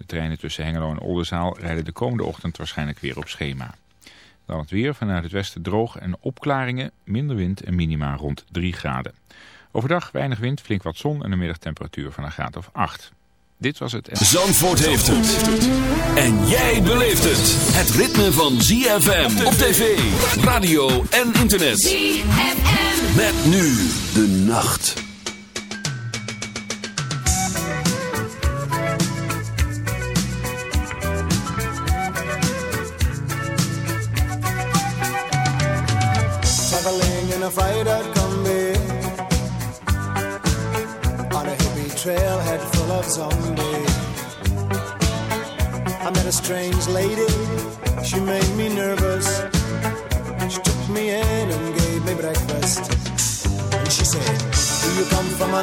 De treinen tussen Hengelo en Oldenzaal rijden de komende ochtend waarschijnlijk weer op schema. Dan het weer vanuit het westen droog en opklaringen, minder wind en minima rond 3 graden. Overdag weinig wind, flink wat zon en een middagtemperatuur van een graad of 8. Dit was het... Zandvoort heeft het. En jij beleeft het. Het ritme van ZFM op tv, radio en internet. ZFM. Met nu de nacht. Strange lady. She made me nervous. She took me in and gave me breakfast. And she said Do you come from a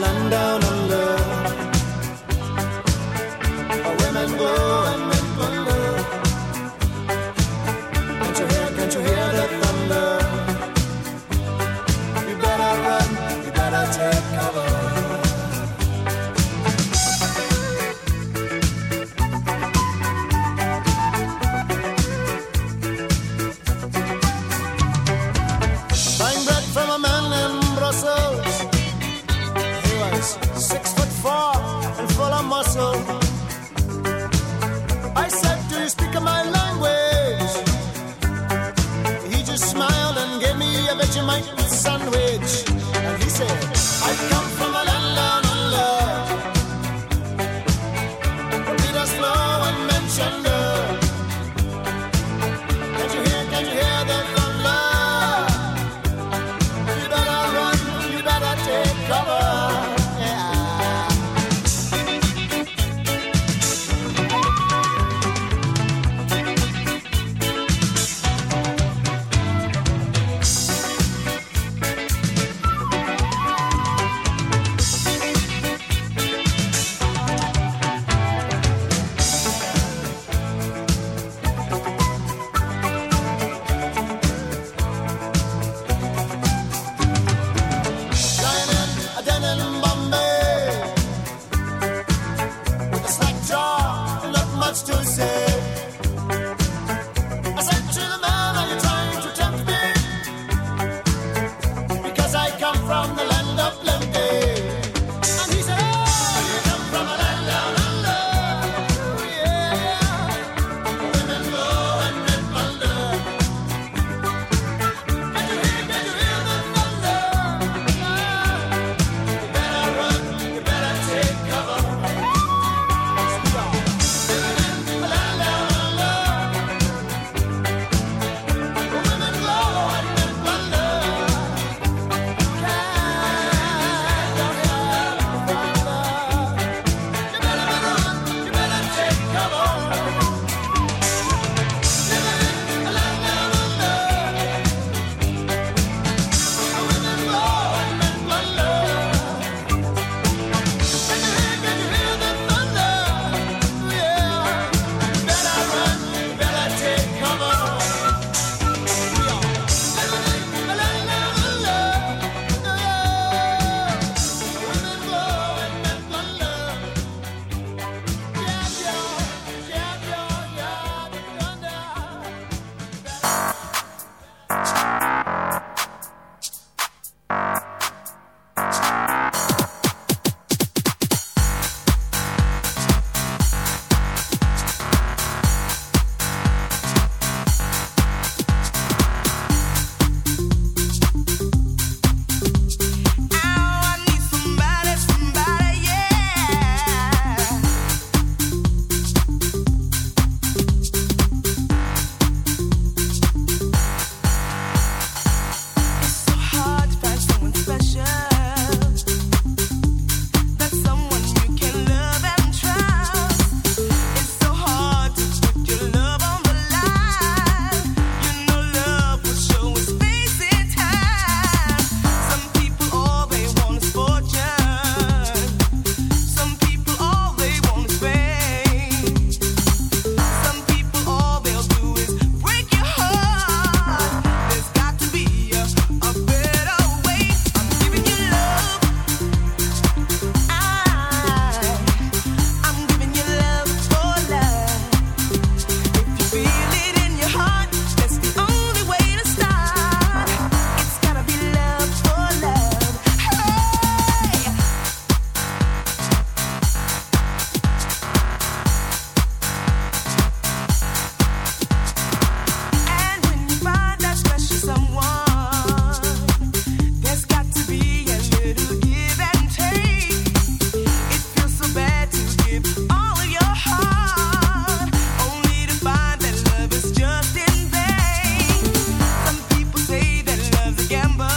remember.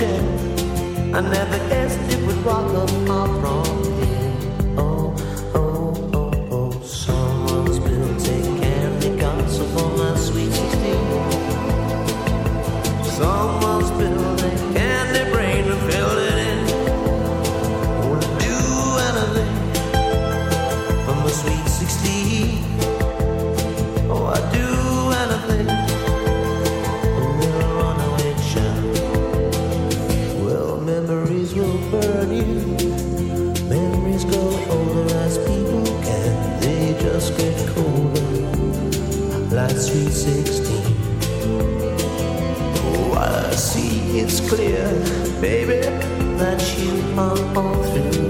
chair. I never guessed it would rock up my throne. sweet sixteen. Oh, I see it's clear, baby, that you are all through.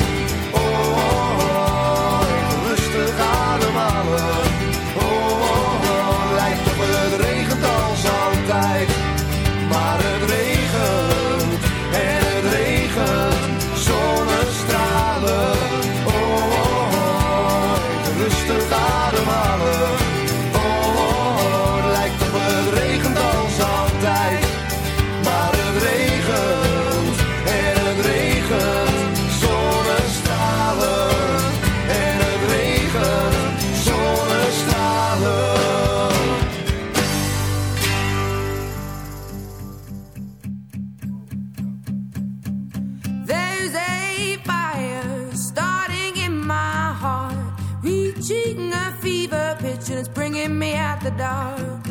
me at the dark.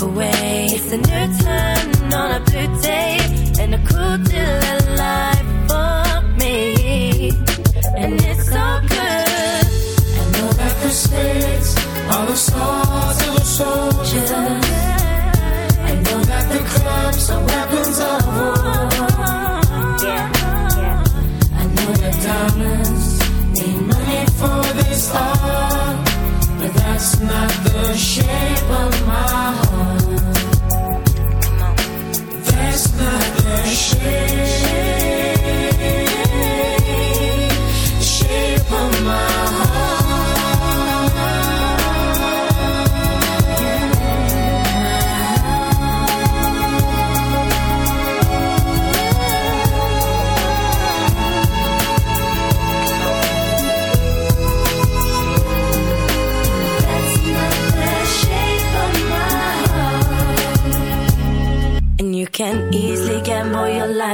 walk away. It's a new turn on a blue day and a cool deal of life for me. And it's so good. I know that the spirits are the stars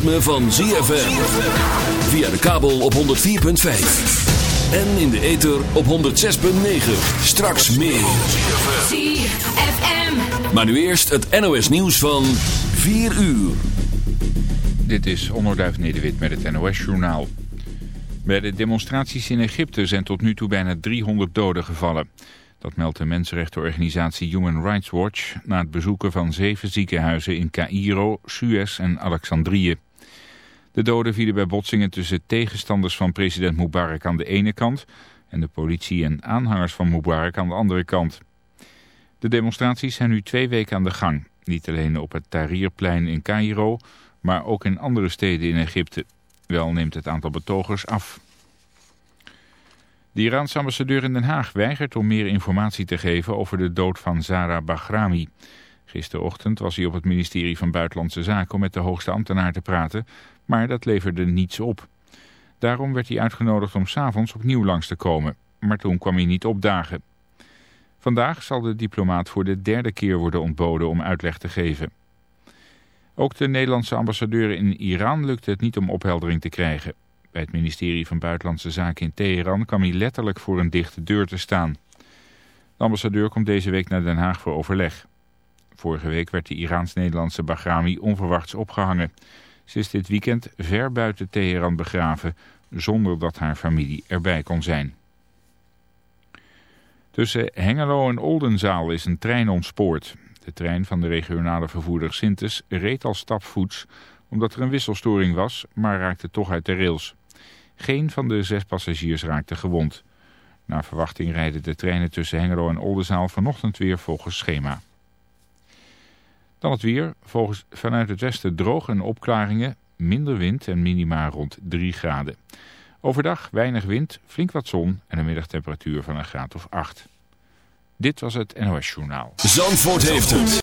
Ritme van ZFM. Via de kabel op 104.5. En in de ether op 106.9. Straks meer. ZFM. Maar nu eerst het NOS nieuws van 4 uur. Dit is Onderduif Nederwit met het NOS-journaal. Bij de demonstraties in Egypte zijn tot nu toe bijna 300 doden gevallen. Dat meldt de mensenrechtenorganisatie Human Rights Watch... na het bezoeken van zeven ziekenhuizen in Cairo, Suez en Alexandrië. De doden vielen bij botsingen tussen tegenstanders van president Mubarak aan de ene kant... en de politie en aanhangers van Mubarak aan de andere kant. De demonstraties zijn nu twee weken aan de gang. Niet alleen op het Tahrirplein in Cairo, maar ook in andere steden in Egypte. Wel neemt het aantal betogers af. De Iraanse ambassadeur in Den Haag weigert om meer informatie te geven over de dood van Zara Bahrami. Gisterochtend was hij op het ministerie van Buitenlandse Zaken om met de hoogste ambtenaar te praten, maar dat leverde niets op. Daarom werd hij uitgenodigd om s'avonds opnieuw langs te komen, maar toen kwam hij niet opdagen. Vandaag zal de diplomaat voor de derde keer worden ontboden om uitleg te geven. Ook de Nederlandse ambassadeur in Iran lukte het niet om opheldering te krijgen. Bij het ministerie van Buitenlandse Zaken in Teheran kwam hij letterlijk voor een dichte deur te staan. De ambassadeur komt deze week naar Den Haag voor overleg. Vorige week werd de Iraans-Nederlandse Bahrami onverwachts opgehangen. Ze is dit weekend ver buiten Teheran begraven, zonder dat haar familie erbij kon zijn. Tussen Hengelo en Oldenzaal is een trein ontspoord. De trein van de regionale vervoerder Sintes reed al stapvoets omdat er een wisselstoring was, maar raakte toch uit de rails. Geen van de zes passagiers raakte gewond. Naar verwachting rijden de treinen tussen Hengelo en Oldenzaal vanochtend weer volgens schema. Dan het weer. Volgens vanuit het westen droog en opklaringen, minder wind en minima rond 3 graden. Overdag weinig wind, flink wat zon en een middagtemperatuur van een graad of 8. Dit was het NOS Journaal. Zandvoort heeft het.